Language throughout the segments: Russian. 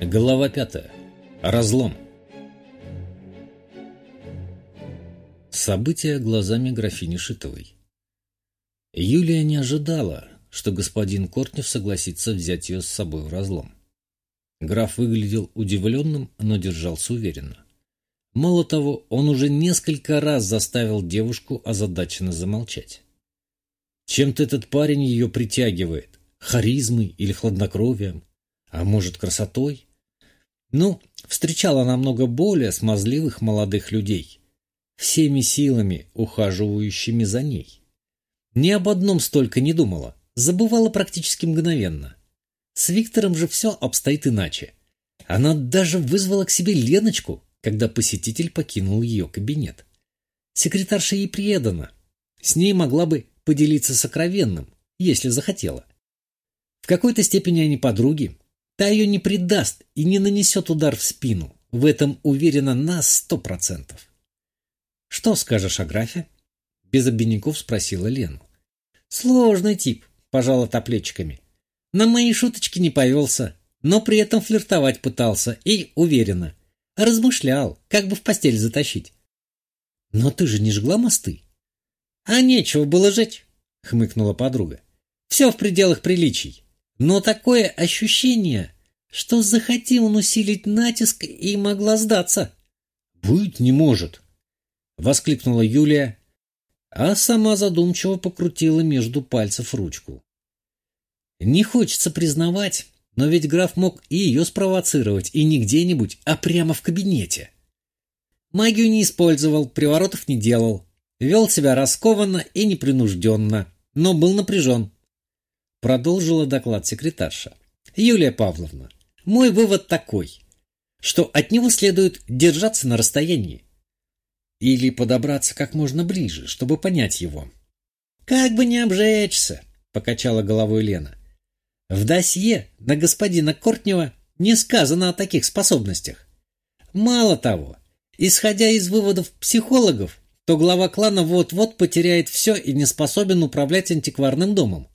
Глава пятая. Разлом. События глазами графини Шитовой. Юлия не ожидала, что господин Кортнев согласится взять ее с собой в разлом. Граф выглядел удивленным, но держался уверенно. Мало того, он уже несколько раз заставил девушку озадаченно замолчать. Чем-то этот парень ее притягивает. Харизмой или хладнокровием. А может, красотой? Ну, встречала намного более смазливых молодых людей, всеми силами ухаживающими за ней. Ни об одном столько не думала, забывала практически мгновенно. С Виктором же все обстоит иначе. Она даже вызвала к себе Леночку, когда посетитель покинул ее кабинет. Секретарша ей предана. С ней могла бы поделиться сокровенным, если захотела. В какой-то степени они подруги. Та ее не предаст и не нанесет удар в спину. В этом уверена на сто процентов. «Что скажешь о графе?» Без обиняков спросила Лену. «Сложный тип», — пожала топлечками. «На мои шуточки не повелся, но при этом флиртовать пытался и, уверенно, размышлял, как бы в постель затащить». «Но ты же не жгла мосты?» «А нечего было жечь», — хмыкнула подруга. «Все в пределах приличий. Но такое ощущение, что захотел он усилить натиск и могла сдаться. «Быть не может!» — воскликнула Юлия, а сама задумчиво покрутила между пальцев ручку. Не хочется признавать, но ведь граф мог и ее спровоцировать, и не где-нибудь, а прямо в кабинете. Магию не использовал, приворотов не делал, вел себя раскованно и непринужденно, но был напряжен. Продолжила доклад секретарша. Юлия Павловна, мой вывод такой, что от него следует держаться на расстоянии. Или подобраться как можно ближе, чтобы понять его. «Как бы не обжечься!» — покачала головой Лена. «В досье на господина Кортнева не сказано о таких способностях. Мало того, исходя из выводов психологов, то глава клана вот-вот потеряет все и не способен управлять антикварным домом.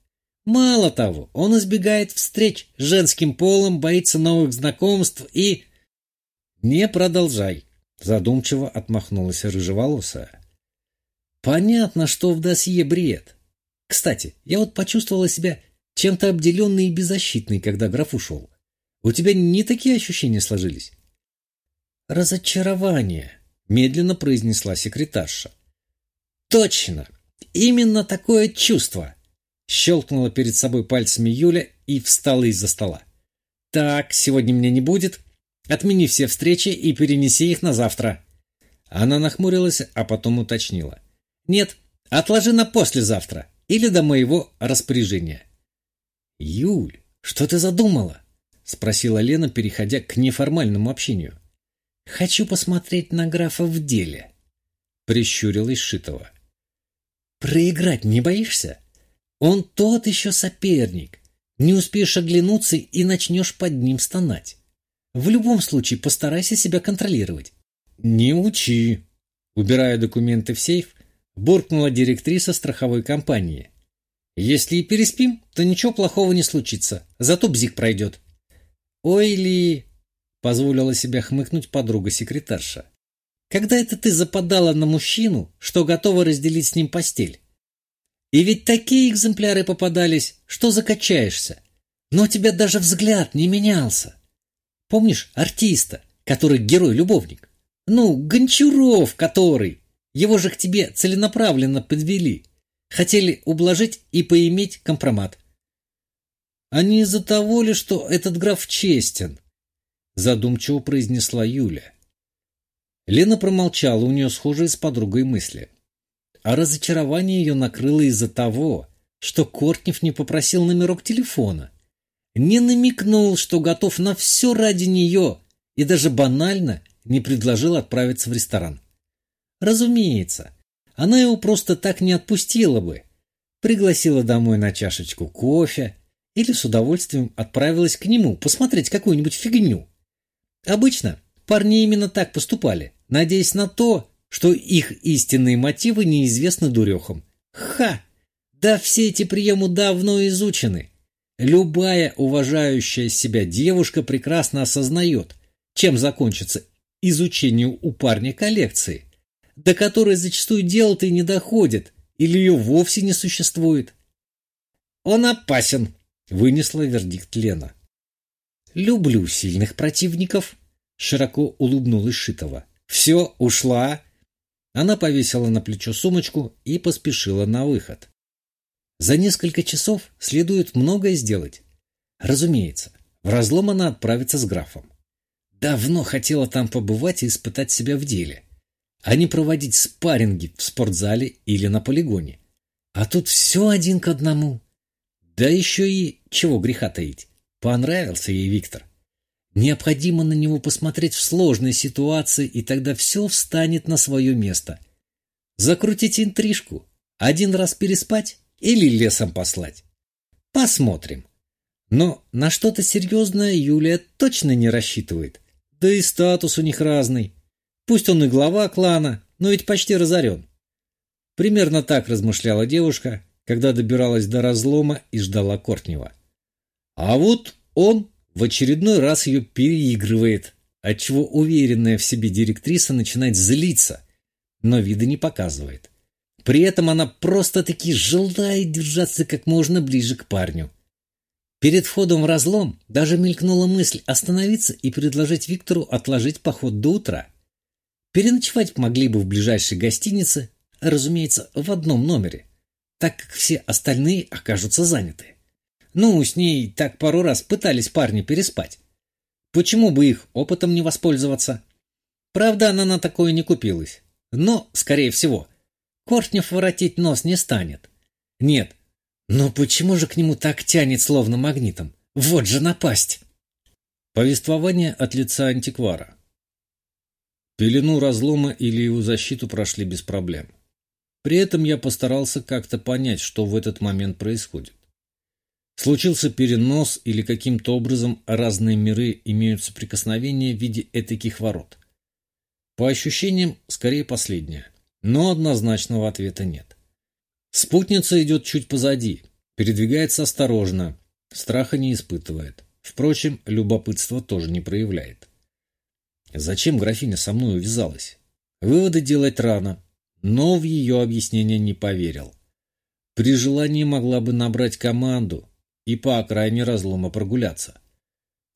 Мало того, он избегает встреч с женским полом, боится новых знакомств и... «Не продолжай», — задумчиво отмахнулась рыжеволосая. «Понятно, что в досье бред. Кстати, я вот почувствовала себя чем-то обделенной и беззащитной, когда граф ушел. У тебя не такие ощущения сложились?» «Разочарование», — медленно произнесла секретарша. «Точно! Именно такое чувство!» Щелкнула перед собой пальцами Юля и встала из-за стола. «Так, сегодня меня не будет. Отмени все встречи и перенеси их на завтра». Она нахмурилась, а потом уточнила. «Нет, отложи на послезавтра или до моего распоряжения». «Юль, что ты задумала?» — спросила Лена, переходя к неформальному общению. «Хочу посмотреть на графа в деле», — прищурилась Шитова. «Проиграть не боишься?» Он тот еще соперник. Не успеешь оглянуться и начнешь под ним стонать. В любом случае постарайся себя контролировать. Не учи. Убирая документы в сейф, буркнула директриса страховой компании. Если и переспим, то ничего плохого не случится, зато бзик пройдет. Ой ли... Позволила себя хмыкнуть подруга-секретарша. Когда это ты западала на мужчину, что готова разделить с ним постель? И ведь такие экземпляры попадались, что закачаешься. Но у тебя даже взгляд не менялся. Помнишь артиста, который герой-любовник? Ну, Гончаров, который. Его же к тебе целенаправленно подвели. Хотели ублажить и поиметь компромат. А не из-за того ли, что этот граф честен? Задумчиво произнесла Юля. Лена промолчала, у нее схожие с подругой мысли а разочарование ее накрыло из-за того, что Кортнев не попросил номерок телефона, не намекнул, что готов на все ради нее и даже банально не предложил отправиться в ресторан. Разумеется, она его просто так не отпустила бы, пригласила домой на чашечку кофе или с удовольствием отправилась к нему посмотреть какую-нибудь фигню. Обычно парни именно так поступали, надеясь на то, что их истинные мотивы неизвестны дурехам. Ха! Да все эти приемы давно изучены. Любая уважающая себя девушка прекрасно осознает, чем закончится изучение у парня коллекции, до которой зачастую дело-то и не доходит, или ее вовсе не существует. «Он опасен», — вынесла вердикт Лена. «Люблю сильных противников», — широко улыбнулась Шитова. «Все, ушла». Она повесила на плечо сумочку и поспешила на выход. За несколько часов следует многое сделать. Разумеется, в разлом она отправится с графом. Давно хотела там побывать и испытать себя в деле, а не проводить спарринги в спортзале или на полигоне. А тут все один к одному. Да еще и, чего греха таить, понравился ей Виктор. Необходимо на него посмотреть в сложной ситуации, и тогда все встанет на свое место. Закрутить интрижку, один раз переспать или лесом послать. Посмотрим. Но на что-то серьезное Юлия точно не рассчитывает. Да и статус у них разный. Пусть он и глава клана, но ведь почти разорен. Примерно так размышляла девушка, когда добиралась до разлома и ждала Кортнева. А вот он в очередной раз ее переигрывает, отчего уверенная в себе директриса начинает злиться, но вида не показывает. При этом она просто-таки желает держаться как можно ближе к парню. Перед входом в разлом даже мелькнула мысль остановиться и предложить Виктору отложить поход до утра. Переночевать могли бы в ближайшей гостинице, разумеется, в одном номере, так как все остальные окажутся заняты. Ну, с ней так пару раз пытались парни переспать. Почему бы их опытом не воспользоваться? Правда, она на такое не купилась. Но, скорее всего, Кортнев воротить нос не станет. Нет. Но почему же к нему так тянет, словно магнитом? Вот же напасть! Повествование от лица антиквара. Пелену разлома или его защиту прошли без проблем. При этом я постарался как-то понять, что в этот момент происходит. Случился перенос или каким-то образом разные миры имеют соприкосновение в виде этаких ворот. По ощущениям, скорее последнее но однозначного ответа нет. Спутница идет чуть позади, передвигается осторожно, страха не испытывает. Впрочем, любопытство тоже не проявляет. Зачем графиня со мной увязалась? Выводы делать рано, но в ее объяснение не поверил. При желании могла бы набрать команду и по окраине разлома прогуляться.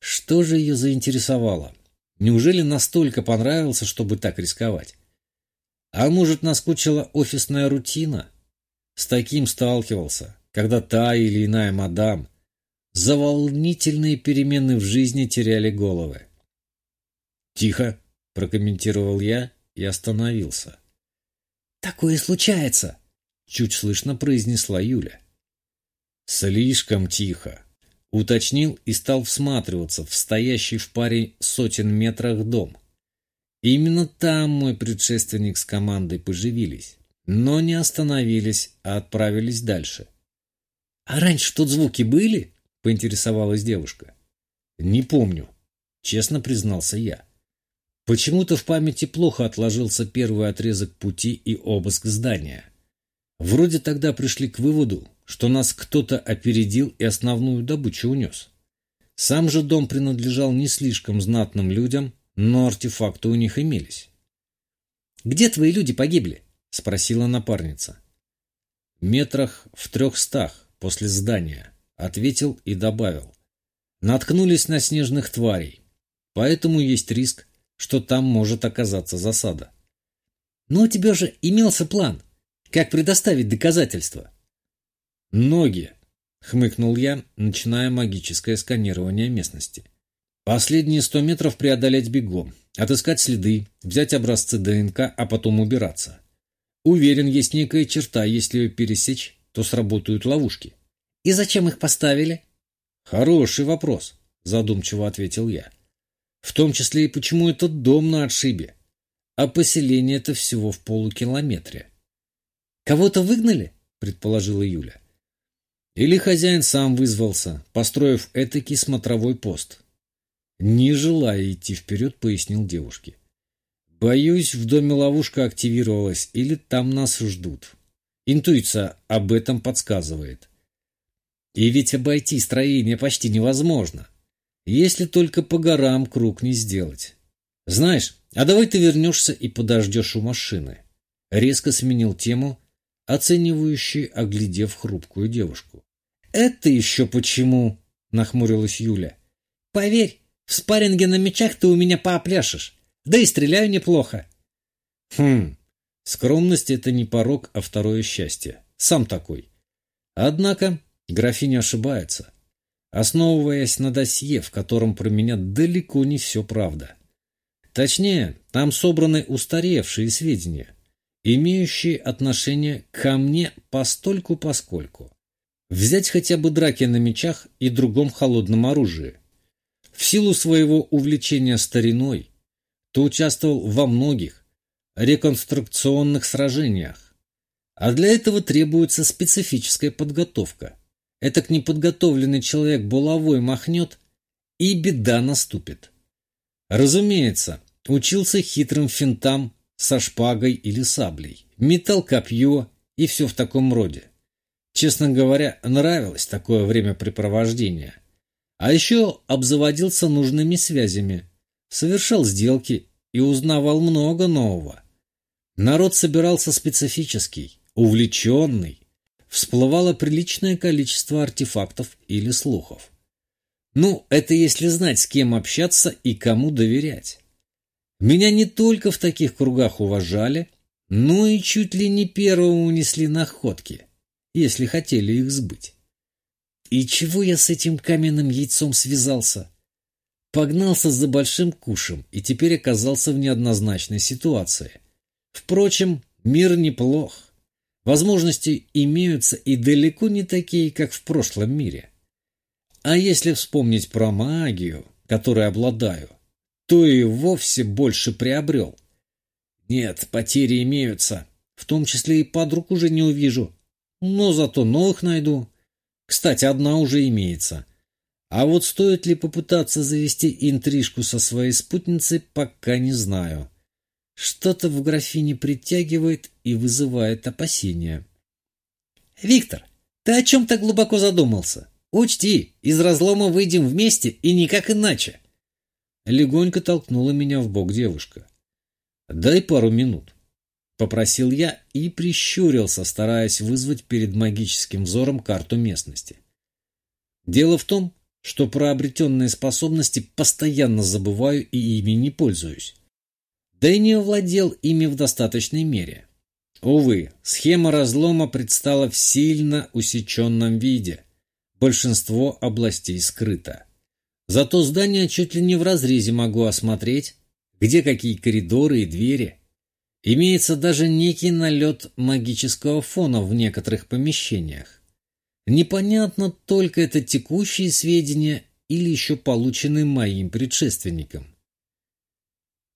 Что же ее заинтересовало? Неужели настолько понравился, чтобы так рисковать? А может, наскучила офисная рутина? С таким сталкивался, когда та или иная мадам за волнительные перемены в жизни теряли головы. «Тихо», — прокомментировал я и остановился. «Такое случается», — чуть слышно произнесла Юля. «Слишком тихо», — уточнил и стал всматриваться в стоящий в паре сотен метрах дом. Именно там мой предшественник с командой поживились, но не остановились, а отправились дальше. «А раньше тут звуки были?» — поинтересовалась девушка. «Не помню», — честно признался я. Почему-то в памяти плохо отложился первый отрезок пути и обыск здания. Вроде тогда пришли к выводу, что нас кто-то опередил и основную добычу унес. Сам же дом принадлежал не слишком знатным людям, но артефакты у них имелись. «Где твои люди погибли?» — спросила напарница. «Метрах в трехстах после здания», — ответил и добавил. «Наткнулись на снежных тварей, поэтому есть риск, что там может оказаться засада». «Но у тебя же имелся план. Как предоставить доказательства?» «Ноги», — хмыкнул я, начиная магическое сканирование местности. Последние сто метров преодолеть бегом, отыскать следы, взять образцы ДНК, а потом убираться. Уверен, есть некая черта, если ее пересечь, то сработают ловушки. И зачем их поставили? Хороший вопрос, задумчиво ответил я. В том числе и почему этот дом на отшибе. А поселение это всего в полукилометре. Кого-то выгнали? предположила Юля. Или хозяин сам вызвался, построив этакий смотровой пост. Не желая идти вперед, пояснил девушке. Боюсь, в доме ловушка активировалась, или там нас ждут. Интуиция об этом подсказывает. И ведь обойти строение почти невозможно, если только по горам круг не сделать. Знаешь, а давай ты вернешься и подождешь у машины. Резко сменил тему, оценивающий, оглядев хрупкую девушку. «Это еще почему?» — нахмурилась Юля. «Поверь, в спарринге на мечах ты у меня поопляшешь. Да и стреляю неплохо». «Хм, скромность — это не порог, а второе счастье. Сам такой. Однако графиня ошибается, основываясь на досье, в котором про меня далеко не все правда. Точнее, там собраны устаревшие сведения, имеющие отношение ко мне постольку-поскольку. Взять хотя бы драки на мечах и другом холодном оружии. В силу своего увлечения стариной, то участвовал во многих реконструкционных сражениях. А для этого требуется специфическая подготовка. Этак неподготовленный человек булавой махнет, и беда наступит. Разумеется, учился хитрым финтам со шпагой или саблей, метал копье и все в таком роде. Честно говоря, нравилось такое времяпрепровождение. А еще обзаводился нужными связями, совершал сделки и узнавал много нового. Народ собирался специфический, увлеченный. Всплывало приличное количество артефактов или слухов. Ну, это если знать, с кем общаться и кому доверять. Меня не только в таких кругах уважали, но и чуть ли не первого унесли находки, если хотели их сбыть. И чего я с этим каменным яйцом связался? Погнался за большим кушем и теперь оказался в неоднозначной ситуации. Впрочем, мир неплох. Возможности имеются и далеко не такие, как в прошлом мире. А если вспомнить про магию, которой обладаю, то и вовсе больше приобрел. Нет, потери имеются, в том числе и подруг уже не увижу, но зато новых найду. Кстати, одна уже имеется. А вот стоит ли попытаться завести интрижку со своей спутницей, пока не знаю. Что-то в графине притягивает и вызывает опасения. «Виктор, ты о чем так глубоко задумался? Учти, из разлома выйдем вместе и никак иначе!» Легонько толкнула меня в бок девушка. «Дай пару минут», — попросил я и прищурился, стараясь вызвать перед магическим взором карту местности. Дело в том, что про обретенные способности постоянно забываю и ими не пользуюсь. Да и не овладел ими в достаточной мере. Увы, схема разлома предстала в сильно усеченном виде. Большинство областей скрыто. Зато здание чуть ли не в разрезе могу осмотреть, где какие коридоры и двери. Имеется даже некий налет магического фона в некоторых помещениях. Непонятно только это текущие сведения или еще полученные моим предшественником.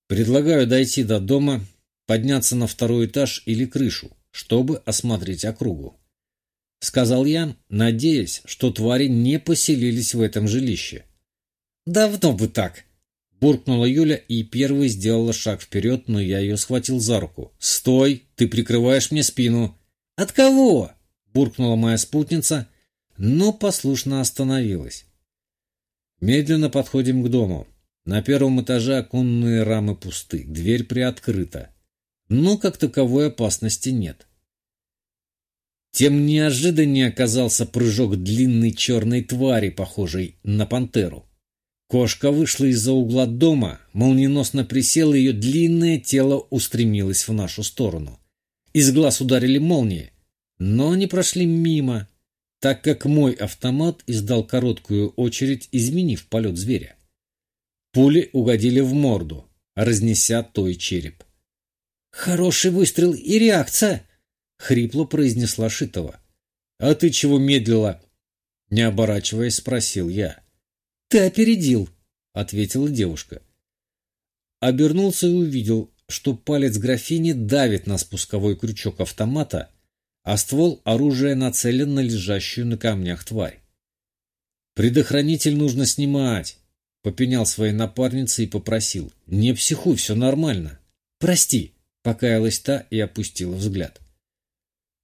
Предлагаю дойти до дома, подняться на второй этаж или крышу, чтобы осмотреть округу. Сказал я, надеясь, что твари не поселились в этом жилище. «Давно бы так!» Буркнула Юля и первой сделала шаг вперед, но я ее схватил за руку. «Стой! Ты прикрываешь мне спину!» «От кого?» Буркнула моя спутница, но послушно остановилась. Медленно подходим к дому. На первом этаже оконные рамы пусты, дверь приоткрыта. Но как таковой опасности нет. Тем неожиданнее оказался прыжок длинной черной твари, похожей на пантеру. Кошка вышла из-за угла дома, молниеносно присела, ее длинное тело устремилось в нашу сторону. Из глаз ударили молнии, но они прошли мимо, так как мой автомат издал короткую очередь, изменив полет зверя. Пули угодили в морду, разнеся той череп. «Хороший выстрел и реакция!» — хрипло произнесла Шитова. «А ты чего медлила?» — не оборачиваясь, спросил я. «Ты опередил», — ответила девушка. Обернулся и увидел, что палец графини давит на спусковой крючок автомата, а ствол оружия нацелен на лежащую на камнях тварь. «Предохранитель нужно снимать», — попенял своей напарнице и попросил. «Не психуй, все нормально». «Прости», — покаялась та и опустила взгляд.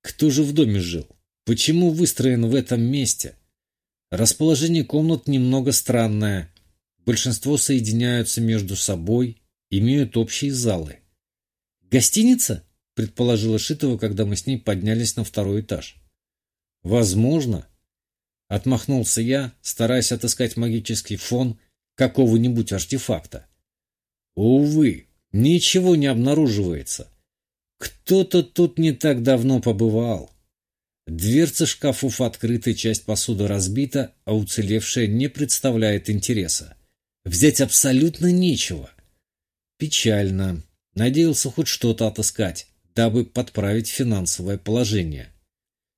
«Кто же в доме жил? Почему выстроен в этом месте?» Расположение комнат немного странное. Большинство соединяются между собой, имеют общие залы. «Гостиница?» – предположила Шитова, когда мы с ней поднялись на второй этаж. «Возможно», – отмахнулся я, стараясь отыскать магический фон какого-нибудь артефакта. «Увы, ничего не обнаруживается. Кто-то тут не так давно побывал». Дверцы шкафов открыты, часть посуды разбита, а уцелевшая не представляет интереса. Взять абсолютно нечего. Печально. Надеялся хоть что-то отыскать, дабы подправить финансовое положение.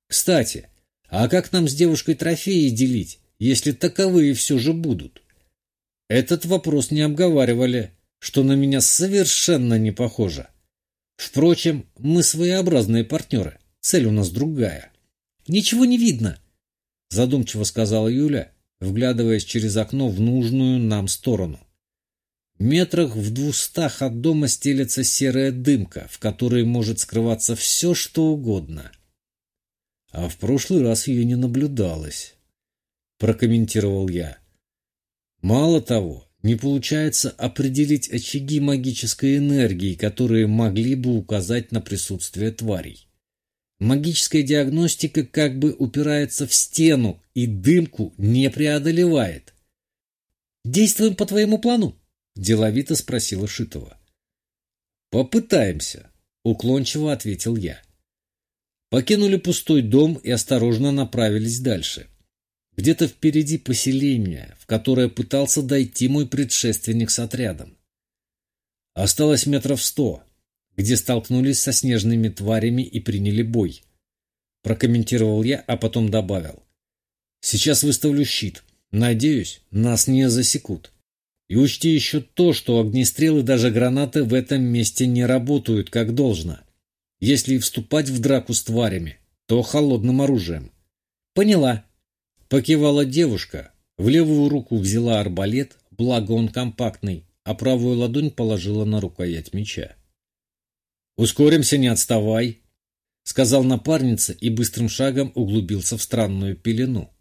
Кстати, а как нам с девушкой трофеи делить, если таковые все же будут? Этот вопрос не обговаривали, что на меня совершенно не похоже. Впрочем, мы своеобразные партнеры, цель у нас другая. Ничего не видно, задумчиво сказала Юля, вглядываясь через окно в нужную нам сторону. Метрах в двухстах от дома стелется серая дымка, в которой может скрываться все, что угодно. А в прошлый раз ее не наблюдалось, прокомментировал я. Мало того, не получается определить очаги магической энергии, которые могли бы указать на присутствие тварей. Магическая диагностика как бы упирается в стену и дымку не преодолевает. «Действуем по твоему плану?» – деловито спросила Шитова. «Попытаемся», – уклончиво ответил я. Покинули пустой дом и осторожно направились дальше. Где-то впереди поселение, в которое пытался дойти мой предшественник с отрядом. Осталось метров сто, где столкнулись со снежными тварями и приняли бой. Прокомментировал я, а потом добавил. Сейчас выставлю щит. Надеюсь, нас не засекут. И учти еще то, что огнестрелы даже гранаты в этом месте не работают как должно. Если и вступать в драку с тварями, то холодным оружием. Поняла. Покивала девушка, в левую руку взяла арбалет, благо он компактный, а правую ладонь положила на рукоять меча. «Ускоримся, не отставай», — сказал напарница и быстрым шагом углубился в странную пелену.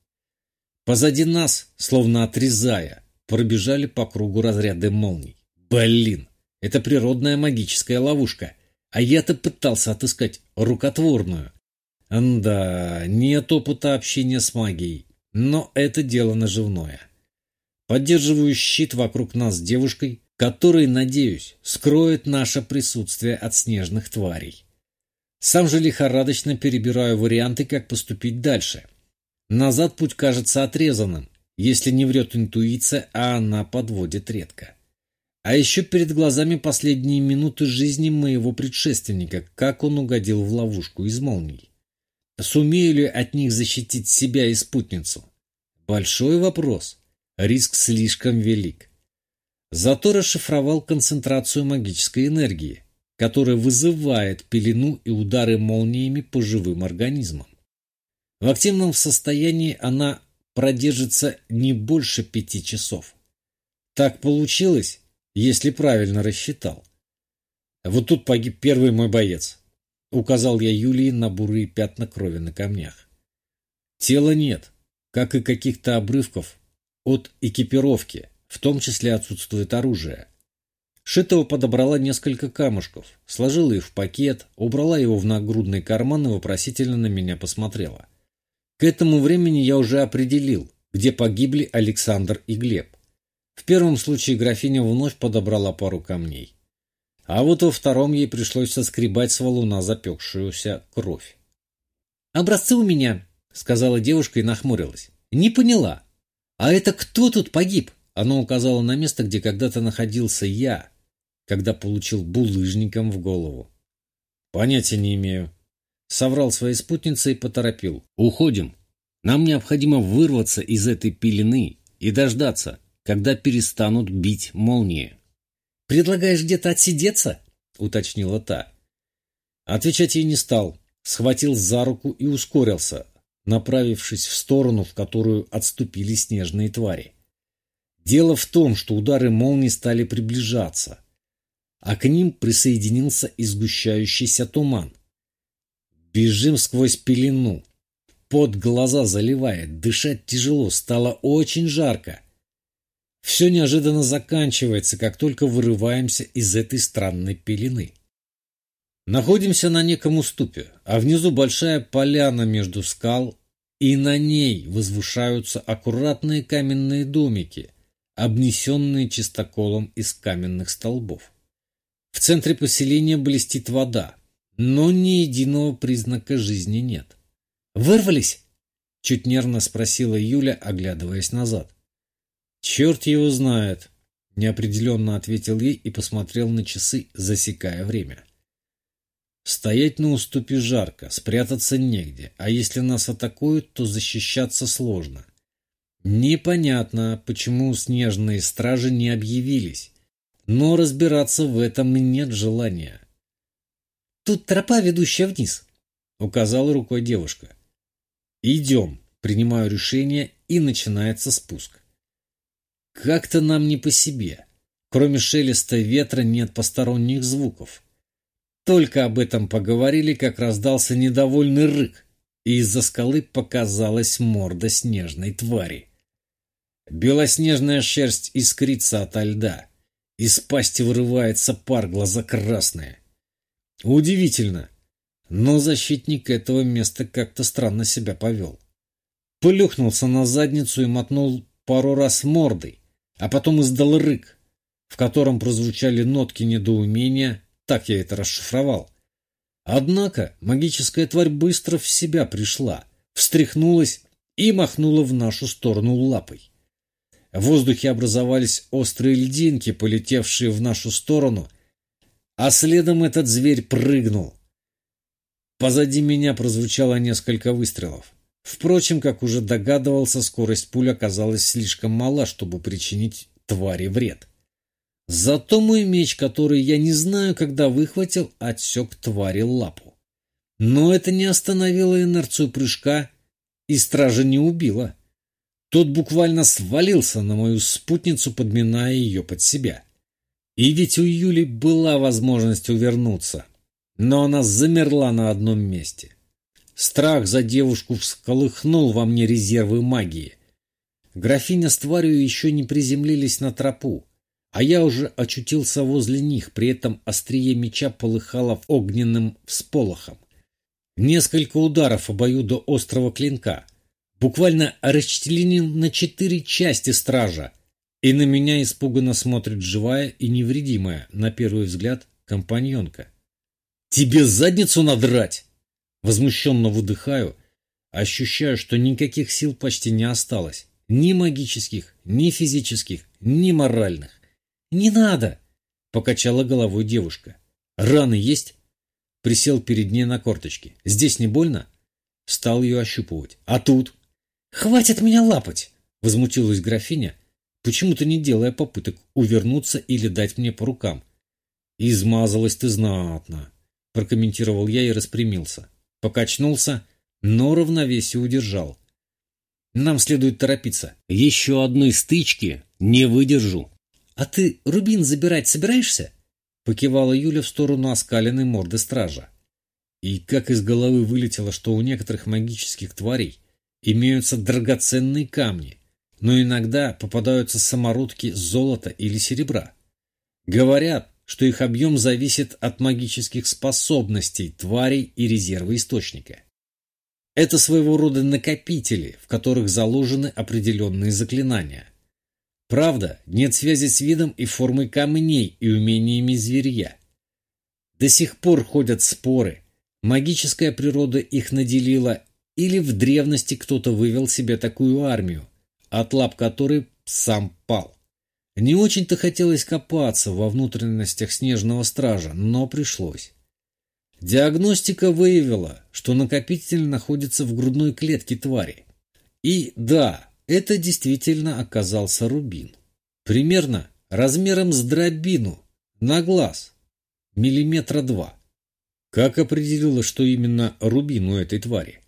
Позади нас, словно отрезая, пробежали по кругу разряды молний. Блин, это природная магическая ловушка, а я-то пытался отыскать рукотворную. Да, нет опыта общения с магией, но это дело наживное. Поддерживаю щит вокруг нас с девушкой, который, надеюсь, скроет наше присутствие от снежных тварей. Сам же лихорадочно перебираю варианты, как поступить дальше. Назад путь кажется отрезанным, если не врет интуиция, а она подводит редко. А еще перед глазами последние минуты жизни моего предшественника, как он угодил в ловушку из молний. Сумею ли от них защитить себя и спутницу? Большой вопрос. Риск слишком велик. Зато расшифровал концентрацию магической энергии, которая вызывает пелену и удары молниями по живым организмам. В активном состоянии она продержится не больше пяти часов. Так получилось, если правильно рассчитал. Вот тут погиб первый мой боец. Указал я Юлии на бурые пятна крови на камнях. Тела нет, как и каких-то обрывков от экипировки, в том числе отсутствует оружие. Шитова подобрала несколько камушков, сложила их в пакет, убрала его в нагрудный карман и вопросительно на меня посмотрела. К этому времени я уже определил, где погибли Александр и Глеб. В первом случае графиня вновь подобрала пару камней. А вот во втором ей пришлось соскребать с валуна запекшуюся кровь. «Образцы у меня», — сказала девушка и нахмурилась. «Не поняла. А это кто тут погиб?» Оно указало на место, где когда-то находился я, когда получил булыжником в голову. Понятия не имею. Соврал своей спутнице и поторопил. Уходим. Нам необходимо вырваться из этой пелены и дождаться, когда перестанут бить молнии. «Предлагаешь где-то отсидеться?» — уточнила та. Отвечать ей не стал, схватил за руку и ускорился, направившись в сторону, в которую отступили снежные твари. Дело в том, что удары молний стали приближаться, а к ним присоединился и сгущающийся туман. Бежим сквозь пелену. под глаза заливает, дышать тяжело, стало очень жарко. Все неожиданно заканчивается, как только вырываемся из этой странной пелены. Находимся на неком уступе, а внизу большая поляна между скал, и на ней возвышаются аккуратные каменные домики, обнесенные чистоколом из каменных столбов. В центре поселения блестит вода, но ни единого признака жизни нет. «Вырвались?» — чуть нервно спросила Юля, оглядываясь назад. «Черт его знает!» — неопределенно ответил ей и посмотрел на часы, засекая время. Стоять на уступе жарко, спрятаться негде, а если нас атакуют, то защищаться сложно. Непонятно, почему снежные стражи не объявились, но разбираться в этом нет желания. «Тут тропа, ведущая вниз», — указала рукой девушка. «Идем», — принимаю решение, и начинается спуск. Как-то нам не по себе. Кроме шелеста ветра нет посторонних звуков. Только об этом поговорили, как раздался недовольный рык, и из-за скалы показалась морда снежной твари. Белоснежная шерсть искрится ото льда. Из пасти вырывается пар, глаза красные. Удивительно, но защитник этого места как-то странно себя повел. Плюхнулся на задницу и мотнул пару раз мордой, а потом издал рык, в котором прозвучали нотки недоумения так я это расшифровал. Однако магическая тварь быстро в себя пришла, встряхнулась и махнула в нашу сторону лапой. В воздухе образовались острые льдинки, полетевшие в нашу сторону, а следом этот зверь прыгнул. Позади меня прозвучало несколько выстрелов. Впрочем, как уже догадывался, скорость пуль оказалась слишком мала, чтобы причинить твари вред. Зато мой меч, который я не знаю, когда выхватил, отсек твари лапу. Но это не остановило инерцию прыжка, и стража не убила. Тот буквально свалился на мою спутницу, подминая ее под себя. И ведь у Юли была возможность увернуться, но она замерла на одном месте. Страх за девушку всколыхнул во мне резервы магии. Графиня с тварью еще не приземлились на тропу, а я уже очутился возле них, при этом острие меча полыхало огненным всполохом. Несколько ударов обоюдо острого клинка, буквально расчленил на четыре части стража, и на меня испуганно смотрит живая и невредимая, на первый взгляд, компаньонка. «Тебе задницу надрать!» Возмущенно выдыхаю, ощущаю, что никаких сил почти не осталось. Ни магических, ни физических, ни моральных. «Не надо!» — покачала головой девушка. «Раны есть?» Присел перед ней на корточки. «Здесь не больно?» Стал ее ощупывать. «А тут?» «Хватит меня лапать!» — возмутилась графиня, почему-то не делая попыток увернуться или дать мне по рукам. «Измазалась ты знатно!» — прокомментировал я и распрямился. Покачнулся, но равновесие удержал. «Нам следует торопиться. Еще одной стычки не выдержу!» «А ты рубин забирать собираешься?» Покивала Юля в сторону оскаленной морды стража. И как из головы вылетело, что у некоторых магических тварей имеются драгоценные камни, но иногда попадаются самородки золота или серебра. Говорят, что их объем зависит от магических способностей тварей и резерва источника. Это своего рода накопители, в которых заложены определенные заклинания – Правда, нет связи с видом и формой камней и умениями зверья. До сих пор ходят споры, магическая природа их наделила или в древности кто-то вывел себе такую армию, от лап которой сам пал. Не очень-то хотелось копаться во внутренностях снежного стража, но пришлось. Диагностика выявила, что накопитель находится в грудной клетке твари. И да, это действительно оказался рубин. Примерно размером с дробину, на глаз, миллиметра два. Как определила, что именно рубин у этой твари?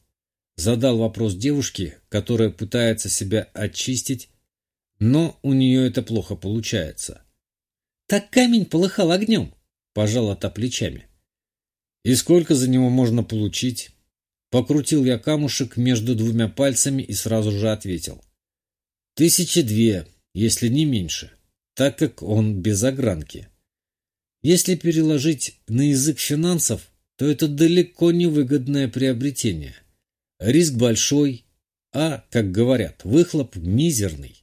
Задал вопрос девушке, которая пытается себя очистить, но у нее это плохо получается. «Так камень полыхал огнем», — пожала та плечами. «И сколько за него можно получить?» Покрутил я камушек между двумя пальцами и сразу же ответил. Тысячи две, если не меньше, так как он без огранки. Если переложить на язык финансов, то это далеко не выгодное приобретение. Риск большой, а, как говорят, выхлоп мизерный.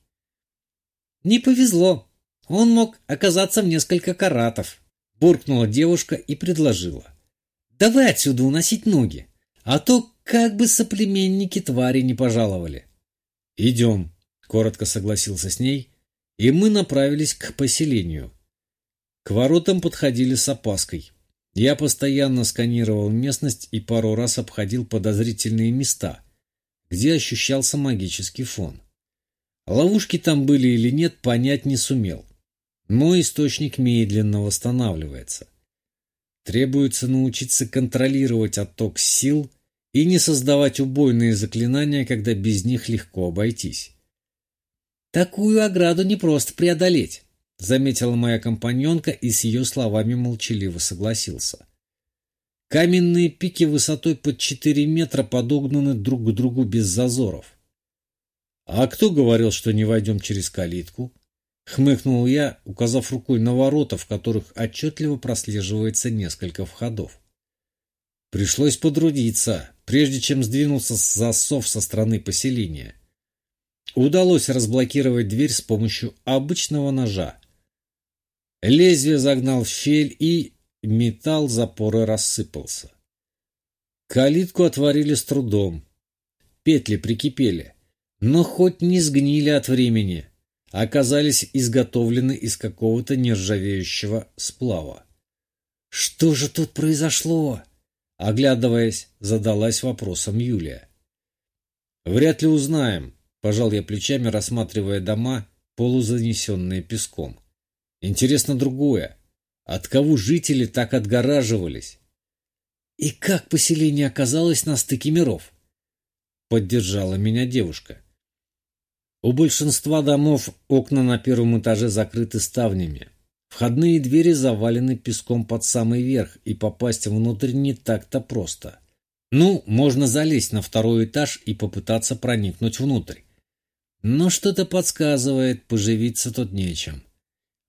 Не повезло. Он мог оказаться в несколько каратов. Буркнула девушка и предложила. Давай отсюда уносить ноги, а то как бы соплеменники твари не пожаловали. Идем, коротко согласился с ней, и мы направились к поселению. К воротам подходили с опаской. Я постоянно сканировал местность и пару раз обходил подозрительные места, где ощущался магический фон. Ловушки там были или нет, понять не сумел. Мой источник медленно восстанавливается. Требуется научиться контролировать отток сил и не создавать убойные заклинания, когда без них легко обойтись. «Такую ограду не просто преодолеть», — заметила моя компаньонка и с ее словами молчаливо согласился. Каменные пики высотой под четыре метра подогнаны друг к другу без зазоров. «А кто говорил, что не войдем через калитку?» Хмыкнул я, указав рукой на ворота, в которых отчетливо прослеживается несколько входов. Пришлось подрудиться, прежде чем сдвинулся засов со стороны поселения. Удалось разблокировать дверь с помощью обычного ножа. Лезвие загнал в щель, и металл запора рассыпался. Калитку отворили с трудом. Петли прикипели, но хоть не сгнили от времени оказались изготовлены из какого-то нержавеющего сплава. «Что же тут произошло?» Оглядываясь, задалась вопросом Юлия. «Вряд ли узнаем», — пожал я плечами, рассматривая дома, полузанесенные песком. «Интересно другое. От кого жители так отгораживались?» «И как поселение оказалось на стыке миров?» Поддержала меня девушка. У большинства домов окна на первом этаже закрыты ставнями. Входные двери завалены песком под самый верх, и попасть внутрь не так-то просто. Ну, можно залезть на второй этаж и попытаться проникнуть внутрь. Но что-то подсказывает, поживиться тут нечем.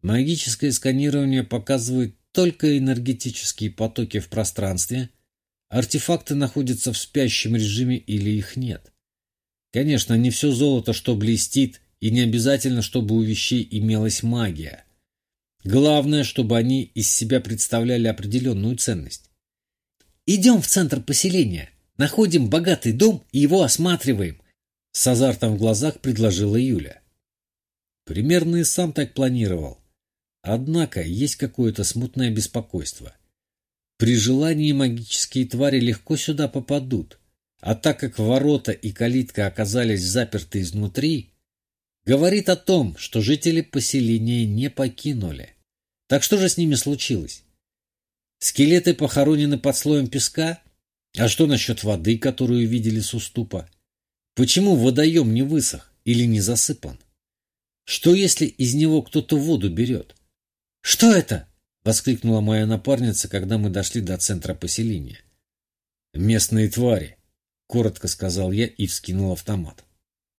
Магическое сканирование показывает только энергетические потоки в пространстве, артефакты находятся в спящем режиме или их нет. Конечно, не все золото, что блестит, и не обязательно, чтобы у вещей имелась магия. Главное, чтобы они из себя представляли определенную ценность. «Идем в центр поселения, находим богатый дом и его осматриваем», с азартом в глазах предложила Юля. Примерно и сам так планировал. Однако есть какое-то смутное беспокойство. При желании магические твари легко сюда попадут, а так как ворота и калитка оказались заперты изнутри, говорит о том, что жители поселения не покинули. Так что же с ними случилось? Скелеты похоронены под слоем песка? А что насчет воды, которую видели с уступа? Почему водоем не высох или не засыпан? Что, если из него кто-то воду берет? «Что это?» — воскликнула моя напарница, когда мы дошли до центра поселения. «Местные твари», — коротко сказал я и вскинул автомат.